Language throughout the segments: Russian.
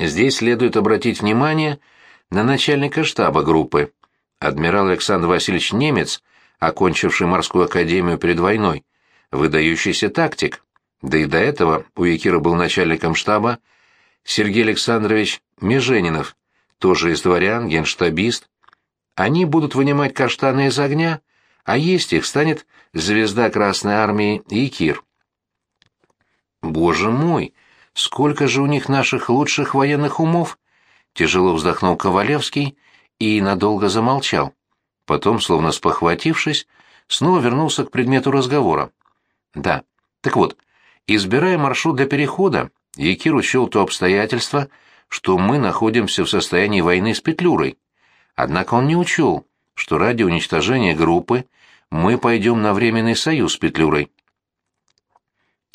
Здесь следует обратить внимание на начальника штаба группы. Адмирал Александр Васильевич Немец, окончивший морскую академию перед войной, выдающийся тактик. Да и до этого у Якира был начальником штаба Сергей Александрович Меженинов, тоже из дворян, генштабист. Они будут вынимать каштаны из огня, а есть их станет звезда Красной Армии Якир. Боже мой, сколько же у них наших лучших военных умов! Тяжело вздохнул Ковалевский и надолго замолчал. Потом, словно спохватившись, снова вернулся к предмету разговора. Да, так вот, избирая маршрут для перехода, Якир учел то обстоятельство, что мы находимся в состоянии войны с Петлюрой. Однако он не учел, что ради уничтожения группы мы пойдем на временный союз с Петлюрой.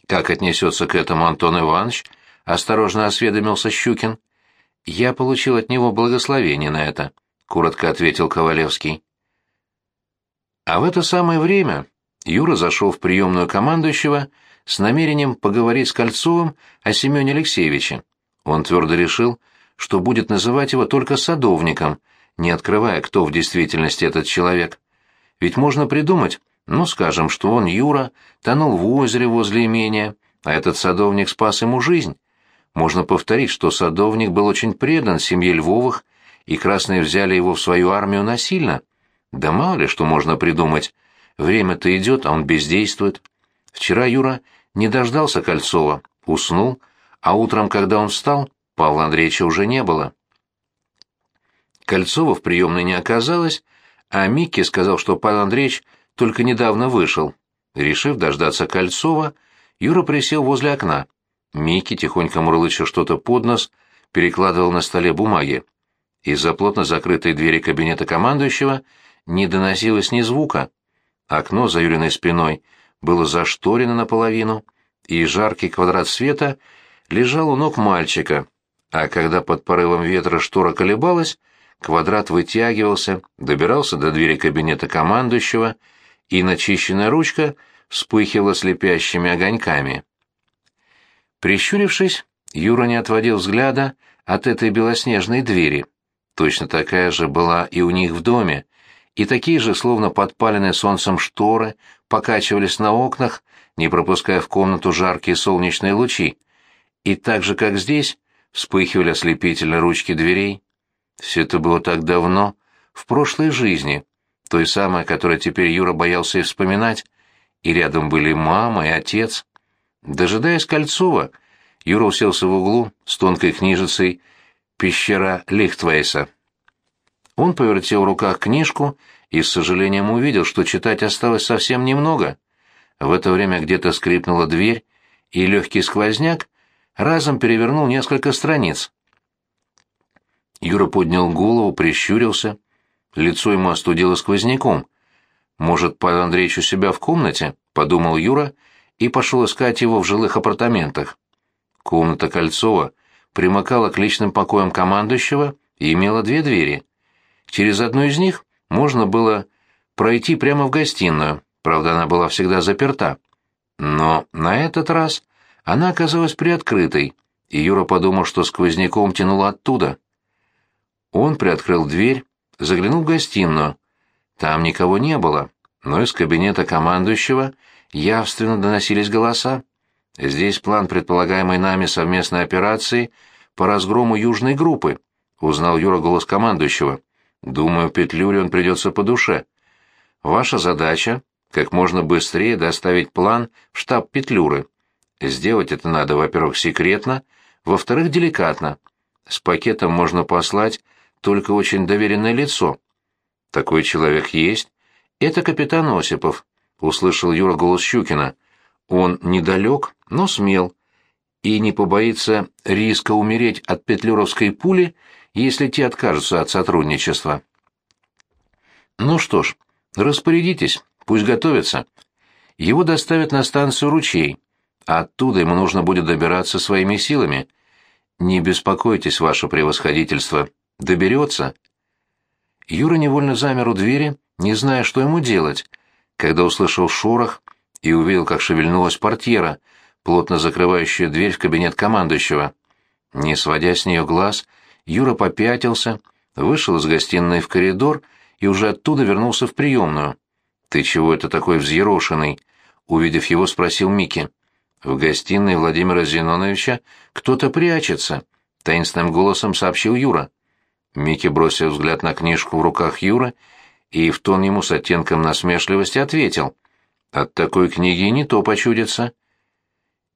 Как отнесется к этому Антон Иванович? Осторожно осведомился Щукин. Я получил от него благословение на это, коротко ответил Ковалевский. А в это самое время Юра зашел в приемную командующего с намерением поговорить с Кольцовым о Семене Алексеевиче. Он твердо решил, что будет называть его только садовником, не открывая, кто в действительности этот человек. Ведь можно придумать, ну, скажем, что он, Юра, тонул в озере возле имения, а этот садовник спас ему жизнь. Можно повторить, что садовник был очень предан семье Львовых, и красные взяли его в свою армию насильно. Да мало ли что можно придумать. Время-то идет, а он бездействует. Вчера Юра не дождался Кольцова, уснул, а утром, когда он встал, Павла Андреевича уже не было. Кольцова в приемной не оказалось, а Микки сказал, что Павел Андреевич только недавно вышел. Решив дождаться Кольцова, Юра присел возле окна. Микки, тихонько мурлыча что-то под нос, перекладывал на столе бумаги. Из-за плотно закрытой двери кабинета командующего не доносилось ни звука. Окно за Юриной спиной было зашторено наполовину, и жаркий квадрат света лежал у ног мальчика, а когда под порывом ветра штора колебалась, квадрат вытягивался, добирался до двери кабинета командующего и начищенная ручка вспыхивала слепящими огоньками. Прищурившись, Юра не отводил взгляда от этой белоснежной двери. Точно такая же была и у них в доме, и такие же, словно подпаленные солнцем шторы, покачивались на окнах, не пропуская в комнату жаркие солнечные лучи, и так же, как здесь, вспыхивали ослепительно ручки дверей. Все это было так давно, в прошлой жизни, той самой, которой теперь Юра боялся и вспоминать, и рядом были мама и отец. Дожидаясь Кольцова, Юра уселся в углу с тонкой книжицей «Пещера Лихтвейса». Он повертел в руках книжку и с сожалением увидел, что читать осталось совсем немного. В это время где-то скрипнула дверь, и легкий сквозняк разом перевернул несколько страниц. Юра поднял голову, прищурился. Лицо ему остудило сквозняком. «Может, Павел Андреевич у себя в комнате?» — подумал Юра и пошел искать его в жилых апартаментах. Комната Кольцова примыкала к личным покоям командующего и имела две двери. Через одну из них можно было пройти прямо в гостиную, правда, она была всегда заперта. Но на этот раз она оказалась приоткрытой, и Юра подумал, что сквозняком тянуло оттуда. Он приоткрыл дверь заглянул в гостиную. Там никого не было, но из кабинета командующего явственно доносились голоса. Здесь план предполагаемой нами совместной операции по разгрому южной группы, узнал Юра голос командующего. Думаю, Петлюре он придется по душе. Ваша задача — как можно быстрее доставить план в штаб Петлюры. Сделать это надо, во-первых, секретно, во-вторых, деликатно. С пакетом можно послать только очень доверенное лицо. Такой человек есть. Это капитан Осипов, услышал Юра голос Щукина. Он недалек, но смел и не побоится риска умереть от петлюровской пули, если те откажутся от сотрудничества. Ну что ж, распорядитесь, пусть готовится. Его доставят на станцию «Ручей», а оттуда ему нужно будет добираться своими силами. Не беспокойтесь, ваше превосходительство, Доберется. Юра невольно замер у двери, не зная, что ему делать, когда услышал шорох и увидел, как шевельнулась портьера, плотно закрывающая дверь в кабинет командующего. Не сводя с нее глаз, Юра попятился, вышел из гостиной в коридор и уже оттуда вернулся в приемную. «Ты чего это такой взъерошенный?» Увидев его, спросил Микки. «В гостиной Владимира Зиноновича кто-то прячется», — таинственным голосом сообщил Юра. Микки бросил взгляд на книжку в руках Юры и в тон ему с оттенком насмешливости ответил. «От такой книги не то почудится».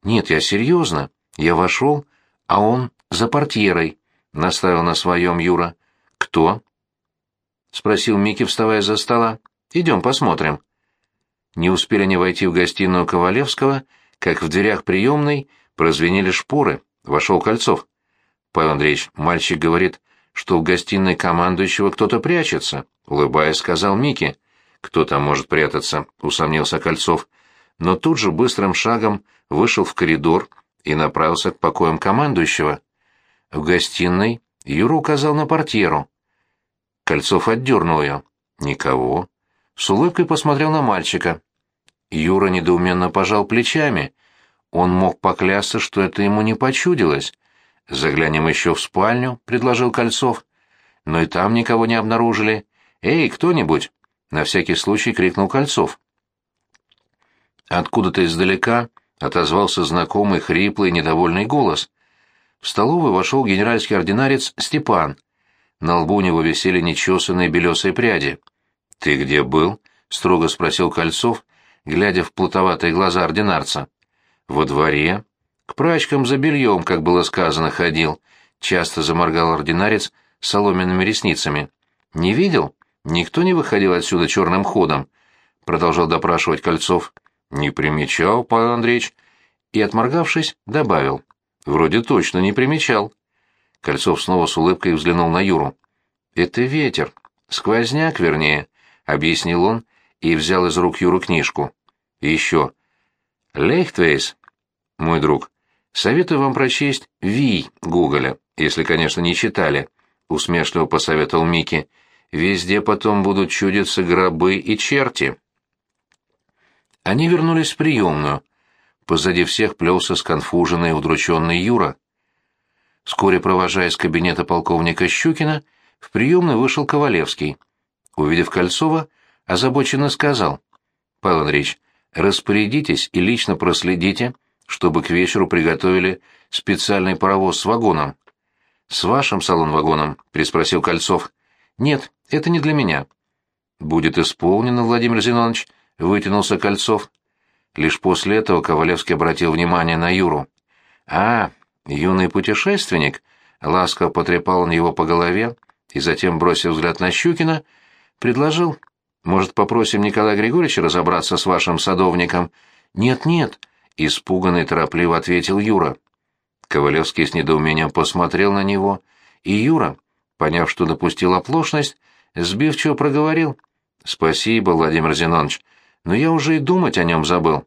«Нет, я серьезно. Я вошел, а он за портьерой», — наставил на своем Юра. «Кто?» — спросил Микки, вставая за стола. «Идем посмотрим». Не успели они войти в гостиную Ковалевского, как в дверях приемной прозвенели шпоры. Вошел Кольцов. «Павел Андреевич, мальчик говорит, что в гостиной командующего кто-то прячется», — улыбаясь, сказал Микки. «Кто там может прятаться?» — усомнился Кольцов. Но тут же быстрым шагом вышел в коридор и направился к покоям командующего. В гостиной Юра указал на портьеру. Кольцов отдернул ее. «Никого». С улыбкой посмотрел на мальчика. Юра недоуменно пожал плечами. Он мог поклясться, что это ему не почудилось. «Заглянем еще в спальню», — предложил Кольцов. Но и там никого не обнаружили. «Эй, кто-нибудь!» — на всякий случай крикнул Кольцов. Откуда-то издалека отозвался знакомый хриплый недовольный голос. В столовую вошел генеральский ординарец Степан. На лбу у него висели нечесанные белесые пряди. «Ты где был?» — строго спросил Кольцов, глядя в плутоватые глаза ординарца. «Во дворе. К прачкам за бельем, как было сказано, ходил», — часто заморгал ординарец соломенными ресницами. «Не видел? Никто не выходил отсюда черным ходом?» — продолжал допрашивать Кольцов. «Не примечал, Павел Андреевич». И, отморгавшись, добавил. «Вроде точно не примечал». Кольцов снова с улыбкой взглянул на Юру. «Это ветер. Сквозняк, вернее», — объяснил он и взял из рук Юру книжку. И еще. Лейхтвейс, мой друг, советую вам прочесть «Ви» Гоголя, если, конечно, не читали, — усмешливо посоветовал Микки. Везде потом будут чудиться гробы и черти. Они вернулись в приемную. Позади всех плелся сконфуженный и удрученный Юра. Вскоре, провожая из кабинета полковника Щукина, в приемную вышел Ковалевский. Увидев Кольцова, озабоченно сказал. — Павел Андреевич, распорядитесь и лично проследите, чтобы к вечеру приготовили специальный паровоз с вагоном. — С вашим салон-вагоном? — приспросил Кольцов. — Нет, это не для меня. — Будет исполнено, Владимир Зинонович, — вытянулся Кольцов. Лишь после этого Ковалевский обратил внимание на Юру. «А, юный путешественник?» — ласково потрепал он его по голове и затем, бросив взгляд на Щукина, предложил может, попросим Николая Григорьевича разобраться с вашим садовником? Нет-нет, испуганно и торопливо ответил Юра. Ковалевский с недоумением посмотрел на него, и Юра, поняв, что допустил оплошность, сбивчиво проговорил. «Спасибо, Владимир Зинонович, но я уже и думать о нем забыл».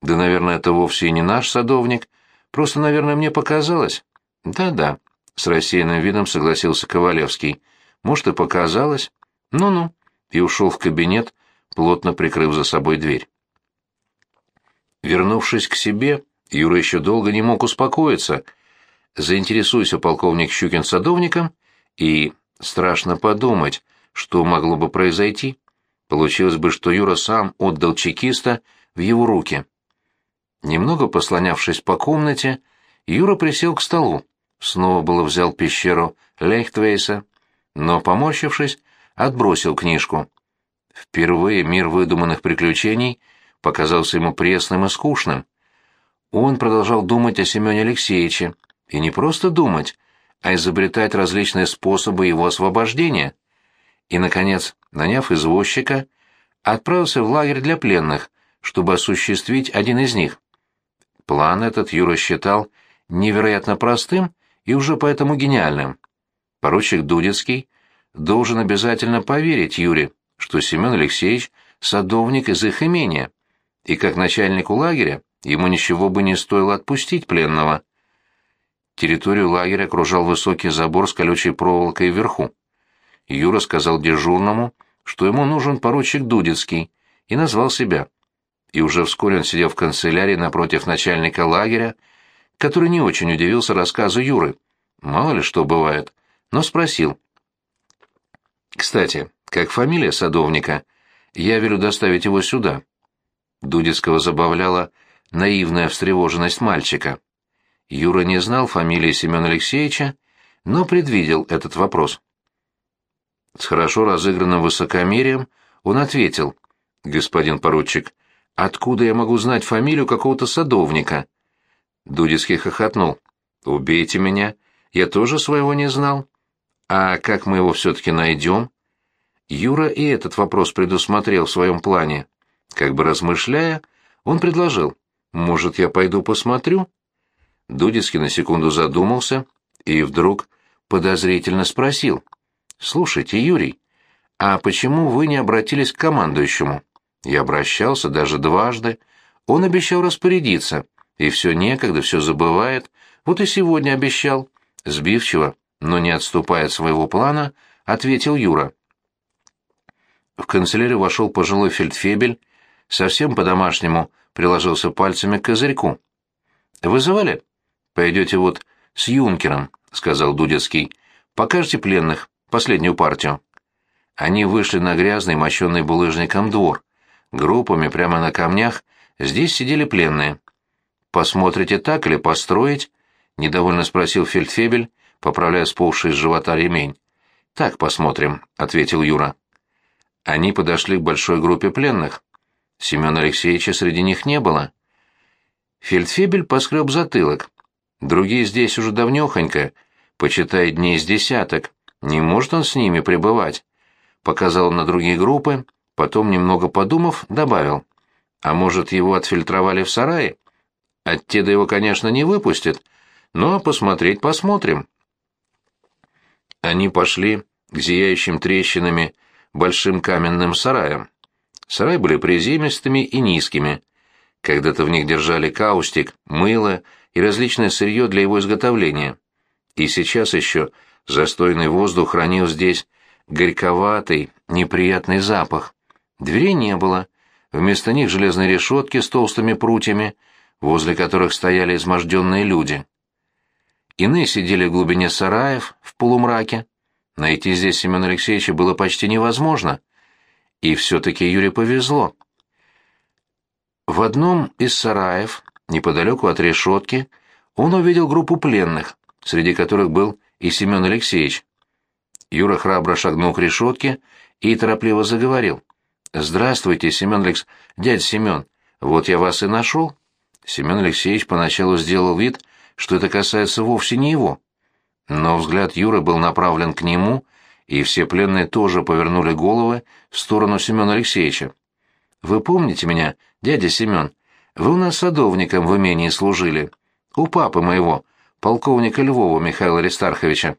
«Да, наверное, это вовсе и не наш садовник. Просто, наверное, мне показалось». «Да-да», — с рассеянным видом согласился Ковалевский. «Может, и показалось. Ну-ну» и ушел в кабинет, плотно прикрыв за собой дверь. Вернувшись к себе, Юра еще долго не мог успокоиться. Заинтересуйся полковник Щукин садовником, и страшно подумать, что могло бы произойти. Получилось бы, что Юра сам отдал чекиста в его руки. Немного послонявшись по комнате, Юра присел к столу. Снова было взял пещеру Лейхтвейса, но, поморщившись, отбросил книжку. Впервые мир выдуманных приключений показался ему пресным и скучным. Он продолжал думать о Семене Алексеевиче, и не просто думать, а изобретать различные способы его освобождения. И, наконец, наняв извозчика, отправился в лагерь для пленных, чтобы осуществить один из них. План этот Юра считал невероятно простым и уже поэтому гениальным. Поручик Дудецкий должен обязательно поверить Юре, что Семен Алексеевич — садовник из их имения, и как начальнику лагеря ему ничего бы не стоило отпустить пленного. Территорию лагеря окружал высокий забор с колючей проволокой вверху. Юра сказал дежурному, что ему нужен поручик Дудецкий, и назвал себя. И уже вскоре он сидел в канцелярии напротив начальника лагеря, который не очень удивился рассказу Юры. Мало ли что бывает, но спросил. «Кстати, как фамилия садовника? Я велю доставить его сюда». Дудецкого забавляла наивная встревоженность мальчика. Юра не знал фамилии Семена Алексеевича, но предвидел этот вопрос. С хорошо разыгранным высокомерием он ответил, «Господин поручик, откуда я могу знать фамилию какого-то садовника?» Дудецкий хохотнул. «Убейте меня, я тоже своего не знал. А как мы его все-таки найдем?» Юра и этот вопрос предусмотрел в своем плане. Как бы размышляя, он предложил, «Может, я пойду посмотрю?» Дудецкий на секунду задумался и вдруг подозрительно спросил, «Слушайте, Юрий, а почему вы не обратились к командующему?» Я обращался даже дважды. Он обещал распорядиться, и все некогда, все забывает. Вот и сегодня обещал. Сбивчиво, но не отступая от своего плана, ответил Юра. В канцелярию вошел пожилой фельдфебель, совсем по-домашнему приложился пальцами к козырьку. «Вызывали?» «Пойдете вот с юнкером», — сказал Дудецкий. «Покажете пленных, последнюю партию». Они вышли на грязный, мощенный булыжником двор. Группами прямо на камнях здесь сидели пленные. «Посмотрите так или построить?» — недовольно спросил фельдфебель, поправляя сползший с живота ремень. «Так посмотрим», — ответил Юра. Они подошли к большой группе пленных. Семена Алексеевича среди них не было. Фельдфебель поскреб затылок. Другие здесь уже давнёхонько, почитай дней с десяток. Не может он с ними пребывать. Показал на другие группы, потом, немного подумав, добавил. А может, его отфильтровали в сарае? Оттеда его, конечно, не выпустят, но посмотреть посмотрим. Они пошли к зияющим трещинами большим каменным сараям. Сараи были приземистыми и низкими. Когда-то в них держали каустик, мыло и различное сырье для его изготовления. И сейчас еще застойный воздух хранил здесь горьковатый, неприятный запах. Дверей не было. Вместо них железные решетки с толстыми прутьями, возле которых стояли изможденные люди. Иные сидели в глубине сараев, в полумраке. Найти здесь Семена Алексеевича было почти невозможно. И все-таки Юре повезло. В одном из сараев, неподалеку от решетки, он увидел группу пленных, среди которых был и Семен Алексеевич. Юра храбро шагнул к решетке и торопливо заговорил. «Здравствуйте, Семен Алекс... Дядя Семен, вот я вас и нашел». Семен Алексеевич поначалу сделал вид, что это касается вовсе не его. Но взгляд Юры был направлен к нему, и все пленные тоже повернули головы в сторону Семена Алексеевича. «Вы помните меня, дядя Семен? Вы у нас садовником в имении служили. У папы моего, полковника Львова Михаила Аристарховича».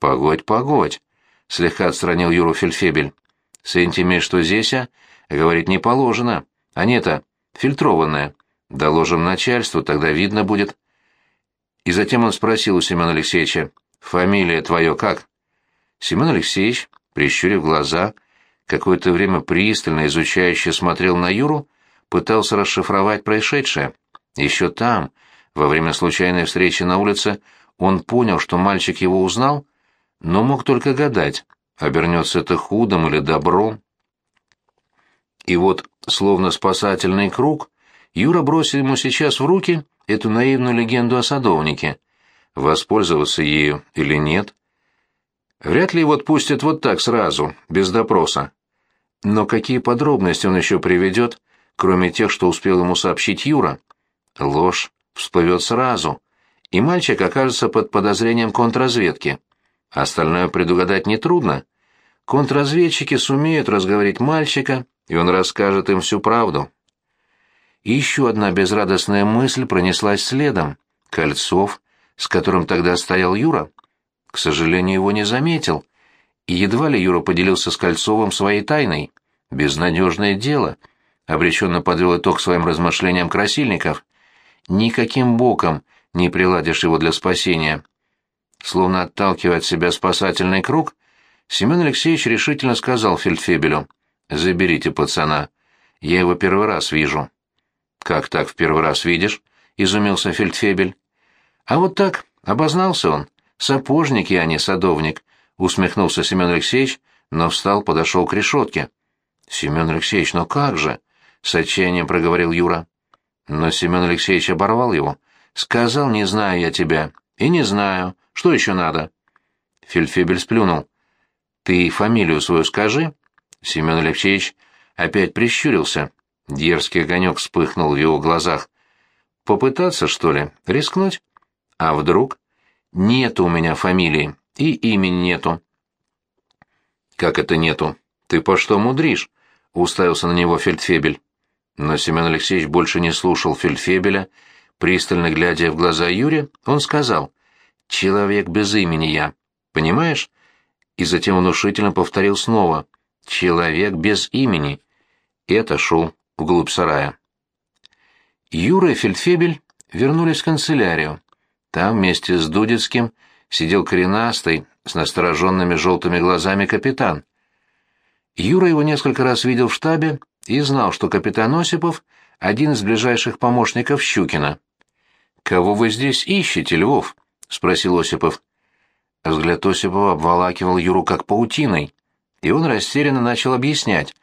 «Погодь, погодь», — слегка отстранил Юру Фельдфебель. «С этими, что здесь, а? Говорить не положено. Они-то фильтрованные. Доложим начальству, тогда видно будет». И затем он спросил у Семена Алексеевича, «Фамилия твое как?» Семен Алексеевич, прищурив глаза, какое-то время пристально изучающе смотрел на Юру, пытался расшифровать происшедшее. Еще там, во время случайной встречи на улице, он понял, что мальчик его узнал, но мог только гадать, обернется это худом или добром. И вот, словно спасательный круг, Юра бросил ему сейчас в руки эту наивную легенду о садовнике. Воспользоваться ею или нет? Вряд ли его отпустят вот так сразу, без допроса. Но какие подробности он еще приведет, кроме тех, что успел ему сообщить Юра? Ложь всплывет сразу, и мальчик окажется под подозрением контрразведки. Остальное предугадать нетрудно. Контрразведчики сумеют разговорить мальчика, и он расскажет им всю правду. Еще одна безрадостная мысль пронеслась следом. Кольцов, с которым тогда стоял Юра, к сожалению, его не заметил, и едва ли Юра поделился с Кольцовым своей тайной. Безнадежное дело. Обреченно подвел итог своим размышлениям Красильников. Никаким боком не приладишь его для спасения. Словно отталкивая от себя спасательный круг, Семен Алексеевич решительно сказал Фельдфебелю, «Заберите пацана. Я его первый раз вижу». «Как так в первый раз видишь?» — изумился Фельдфебель. А вот так, обознался он. Сапожник я, а не садовник, усмехнулся Семен Алексеевич, но встал, подошел к решетке. Семен Алексеевич, ну как же? С отчаянием проговорил Юра. Но Семен Алексеевич оборвал его. Сказал, не знаю я тебя. И не знаю. Что еще надо? Фельдфебель сплюнул. Ты фамилию свою скажи. Семен Алексеевич опять прищурился. Дерзкий огонек вспыхнул в его глазах. Попытаться, что ли? Рискнуть? А вдруг? Нету у меня фамилии. И имени нету. Как это нету? Ты по что мудришь? Уставился на него фельдфебель. Но Семен Алексеевич больше не слушал фельдфебеля. Пристально глядя в глаза Юре, он сказал, «Человек без имени я. Понимаешь?» И затем внушительно повторил снова, «Человек без имени». И отошел вглубь сарая. Юра и фельдфебель вернулись в канцелярию. Там вместе с Дудецким сидел коренастый, с настороженными желтыми глазами капитан. Юра его несколько раз видел в штабе и знал, что капитан Осипов — один из ближайших помощников Щукина. «Кого вы здесь ищете, Львов?» — спросил Осипов. Взгляд Осипова обволакивал Юру как паутиной, и он растерянно начал объяснять.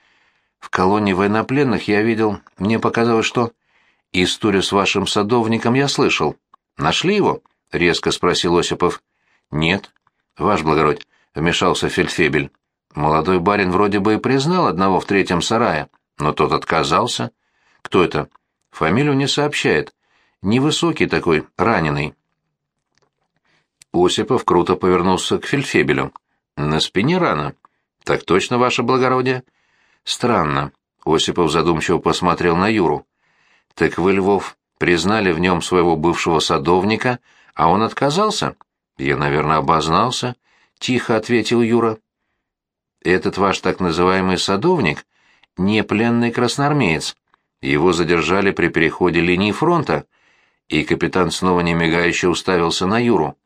«В колонии военнопленных я видел, мне показалось, что...» «Историю с вашим садовником я слышал. Нашли его?» — резко спросил Осипов. «Нет». «Ваш благородь», — вмешался Фельдфебель. «Молодой барин вроде бы и признал одного в третьем сарае, но тот отказался. Кто это? Фамилию не сообщает. Невысокий такой, раненый». Осипов круто повернулся к Фельдфебелю. «На спине рана». «Так точно, ваше благородие?» «Странно». Осипов задумчиво посмотрел на Юру. «Так вы, Львов, признали в нем своего бывшего садовника, а он отказался?» «Я, наверное, обознался», — тихо ответил Юра. «Этот ваш так называемый садовник — не пленный красноармеец. Его задержали при переходе линии фронта». И капитан снова немигающе уставился на Юру.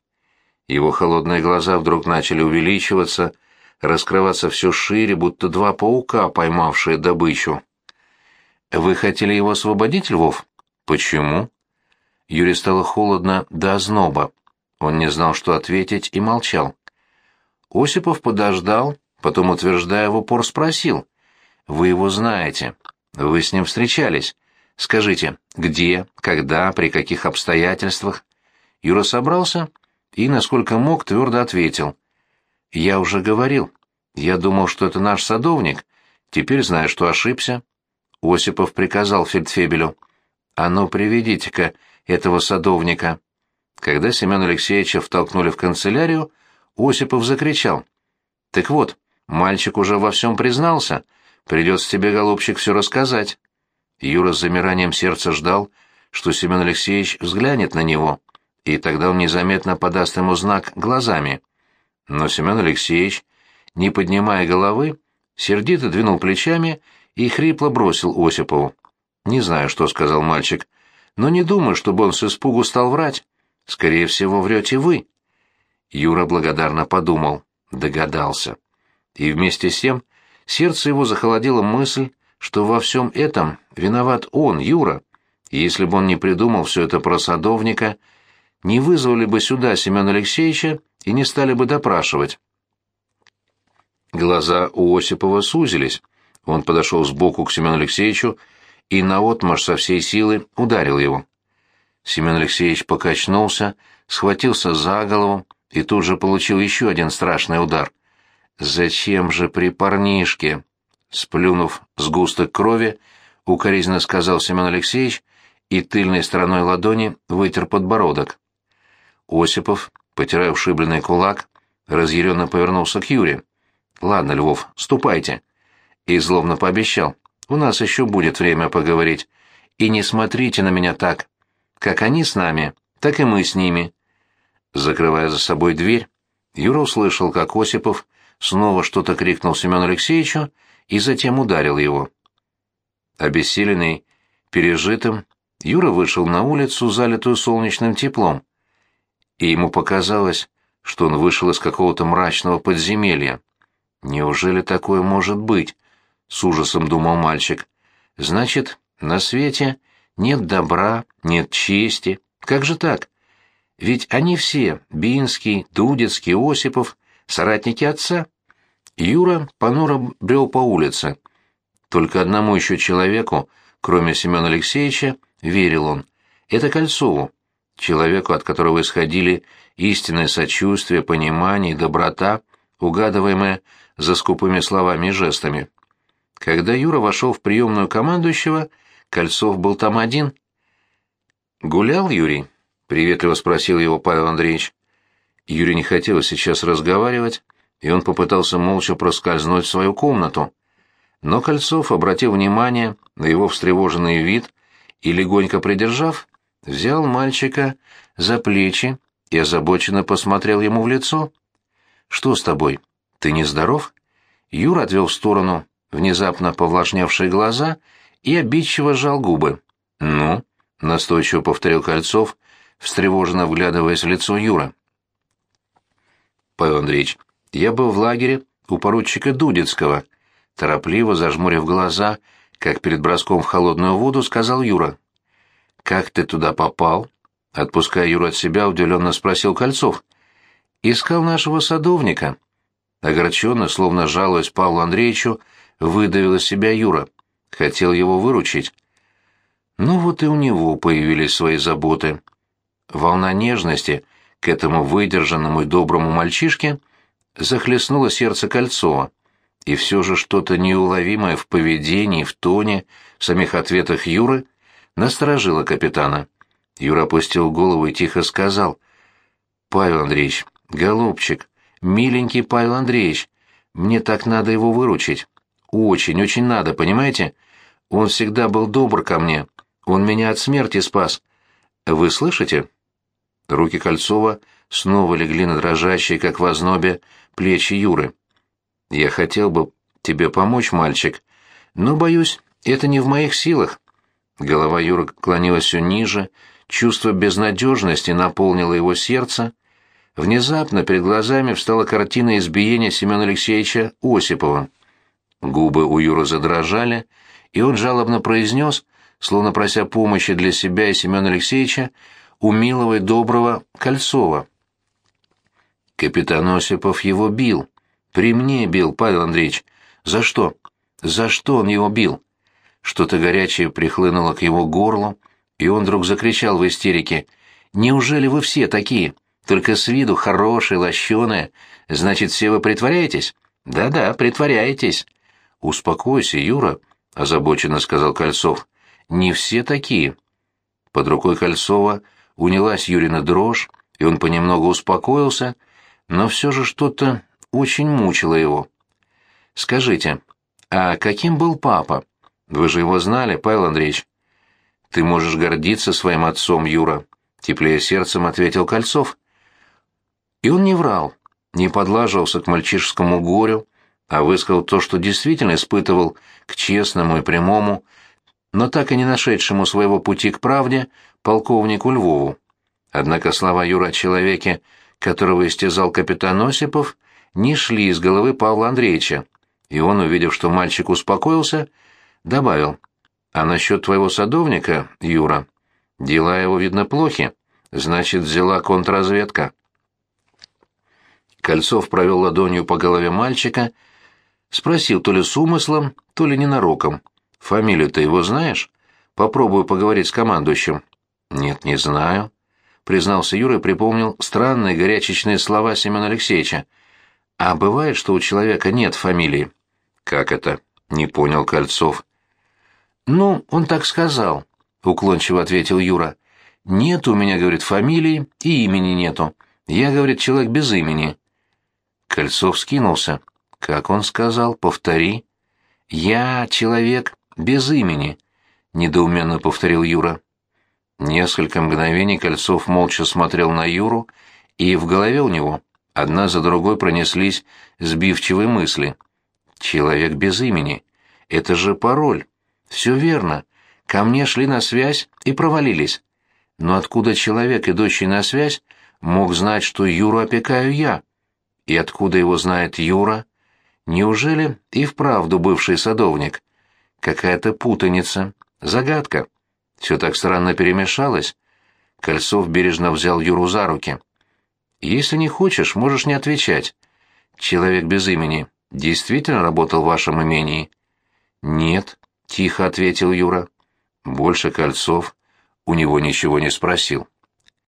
Его холодные глаза вдруг начали увеличиваться, раскрываться все шире, будто два паука, поймавшие добычу. «Вы хотели его освободить, Львов?» «Почему?» Юре стало холодно до озноба. Он не знал, что ответить, и молчал. Осипов подождал, потом, утверждая в упор, спросил. «Вы его знаете. Вы с ним встречались. Скажите, где, когда, при каких обстоятельствах?» Юра собрался и, насколько мог, твердо ответил. «Я уже говорил. Я думал, что это наш садовник. Теперь знаю, что ошибся». Осипов приказал фельдфебелю. «А ну, приведите-ка этого садовника». Когда Семен Алексеевича втолкнули в канцелярию, Осипов закричал. «Так вот, мальчик уже во всем признался. Придется тебе, голубчик, все рассказать». Юра с замиранием сердца ждал, что Семен Алексеевич взглянет на него, и тогда он незаметно подаст ему знак глазами. Но Семен Алексеевич, не поднимая головы, сердито двинул плечами и хрипло бросил Осипову. «Не знаю, что сказал мальчик, но не думаю, чтобы он с испугу стал врать. Скорее всего, врете вы. Юра благодарно подумал, догадался. И вместе с тем сердце его захолодила мысль, что во всем этом виноват он, Юра. И если бы он не придумал все это про садовника, не вызвали бы сюда Семена Алексеевича и не стали бы допрашивать. Глаза у Осипова сузились. Он подошел сбоку к Семену Алексеевичу и наотмашь со всей силы ударил его. Семен Алексеевич покачнулся, схватился за голову и тут же получил еще один страшный удар. «Зачем же при парнишке?» Сплюнув сгусток крови, укоризненно сказал Семен Алексеевич и тыльной стороной ладони вытер подбородок. Осипов, потирая ушибленный кулак, разъяренно повернулся к Юре. «Ладно, Львов, ступайте». И злобно пообещал. «У нас еще будет время поговорить. И не смотрите на меня так. Как они с нами, так и мы с ними. Закрывая за собой дверь, Юра услышал, как Осипов снова что-то крикнул Семену Алексеевичу и затем ударил его. Обессиленный, пережитым, Юра вышел на улицу, залитую солнечным теплом, и ему показалось, что он вышел из какого-то мрачного подземелья. «Неужели такое может быть?» — с ужасом думал мальчик. «Значит, на свете нет добра, нет чести. Как же так? Ведь они все, Бинский, Дудецкий, Осипов, соратники отца. Юра понуро брел по улице. Только одному еще человеку, кроме Семена Алексеевича, верил он. Это Кольцову, человеку, от которого исходили истинное сочувствие, понимание и доброта, угадываемое за скупыми словами и жестами. Когда Юра вошел в приемную командующего, Кольцов был там один. «Гулял Юрий?» — приветливо спросил его Павел Андреевич. Юрий не хотел сейчас разговаривать, и он попытался молча проскользнуть в свою комнату. Но Кольцов, обратив внимание на его встревоженный вид и легонько придержав, взял мальчика за плечи и озабоченно посмотрел ему в лицо. «Что с тобой? Ты нездоров?» Юра отвел в сторону внезапно повлажнявшие глаза и обидчиво сжал губы. «Ну?» — настойчиво повторил Кольцов, встревоженно вглядываясь в лицо Юра. «Павел Андреевич, я был в лагере у поручика Дудецкого», — торопливо, зажмурив глаза, как перед броском в холодную воду, сказал Юра. «Как ты туда попал?» — отпуская Юру от себя, удивленно спросил Кольцов. «Искал нашего садовника». Огорченно, словно жалуясь Павлу Андреевичу, выдавил из себя Юра. Хотел его выручить. Ну вот и у него появились свои заботы. Волна нежности к этому выдержанному и доброму мальчишке захлестнуло сердце Кольцова. И все же что-то неуловимое в поведении, в тоне, в самих ответах Юры насторожило капитана. Юра опустил голову и тихо сказал. «Павел Андреевич, голубчик, миленький Павел Андреевич, мне так надо его выручить. Очень, очень надо, понимаете? Он всегда был добр ко мне. Он меня от смерти спас. Вы слышите?» Руки Кольцова снова легли на дрожащие, как в ознобе, плечи Юры. «Я хотел бы тебе помочь, мальчик, но, боюсь, это не в моих силах». Голова Юры клонилась все ниже, чувство безнадежности наполнило его сердце. Внезапно перед глазами встала картина избиения Семена Алексеевича Осипова. Губы у Юры задрожали, и он жалобно произнес, словно прося помощи для себя и Семена Алексеевича, у милого и доброго Кольцова. Капитан Осипов его бил. При мне бил, Павел Андреевич. За что? За что он его бил? Что-то горячее прихлынуло к его горлу, и он вдруг закричал в истерике. «Неужели вы все такие? Только с виду хорошие, лощеные. Значит, все вы притворяетесь?» «Да-да, притворяетесь». «Успокойся, Юра», — озабоченно сказал Кольцов. «Не все такие». Под рукой Кольцова унялась Юрина дрожь, и он понемногу успокоился, но все же что-то очень мучило его. «Скажите, а каким был папа? Вы же его знали, Павел Андреевич?» «Ты можешь гордиться своим отцом, Юра», — теплее сердцем ответил Кольцов. И он не врал, не подлаживался к мальчишескому горю, а высказал то, что действительно испытывал к честному и прямому, но так и не нашедшему своего пути к правде полковнику Львову. Однако слова Юра о человеке, которого истязал капитан Осипов, не шли из головы Павла Андреевича, и он, увидев, что мальчик успокоился, добавил, «А насчет твоего садовника, Юра, дела его, видно, плохи, значит, взяла контрразведка». Кольцов провел ладонью по голове мальчика Спросил то ли с умыслом, то ли ненароком. «Фамилию ты его знаешь? Попробую поговорить с командующим». «Нет, не знаю», — признался Юра и припомнил странные горячечные слова Семена Алексеевича. «А бывает, что у человека нет фамилии?» «Как это?» — не понял Кольцов. «Ну, он так сказал», — уклончиво ответил Юра. «Нет у меня, — говорит, — фамилии и имени нету. Я, — говорит, — человек без имени». Кольцов скинулся. Как он сказал? Повтори. Я человек без имени, недоуменно повторил Юра. Несколько мгновений Кольцов молча смотрел на Юру, и в голове у него одна за другой пронеслись сбивчивые мысли. Человек без имени. Это же пароль. Все верно. Ко мне шли на связь и провалились. Но откуда человек, идущий на связь, мог знать, что Юру опекаю я? И откуда его знает Юра? Неужели и вправду бывший садовник? Какая-то путаница, загадка. Все так странно перемешалось. Кольцов бережно взял Юру за руки. «Если не хочешь, можешь не отвечать. Человек без имени действительно работал в вашем имении?» «Нет», — тихо ответил Юра. Больше Кольцов у него ничего не спросил.